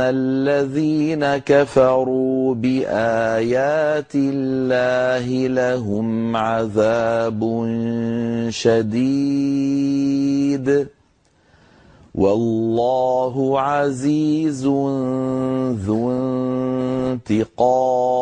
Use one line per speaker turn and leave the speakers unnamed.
الذين كفروا بآيات الله لهم عذاب شديد والله عزيز ذو انتقام